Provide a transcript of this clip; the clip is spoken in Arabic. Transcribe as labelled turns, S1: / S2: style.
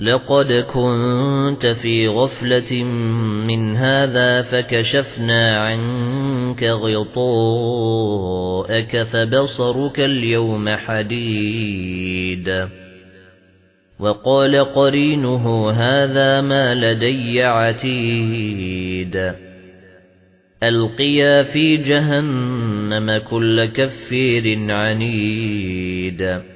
S1: لَقَدْ كُنتَ فِي غَفْلَةٍ مِنْ هَذَا فَكَشَفْنَا عَنكَ غِطَاءَكَ فَبَصَرُكَ الْيَوْمَ حَدِيدٌ. وَقَالَ قَرِينُهُ هَذَا مَا لَدَيَّ عَتِيدٌ. أَلْقِيَا فِي جَهَنَّمَ كُلَّ كَفَّارٍ عَنِيدٍ.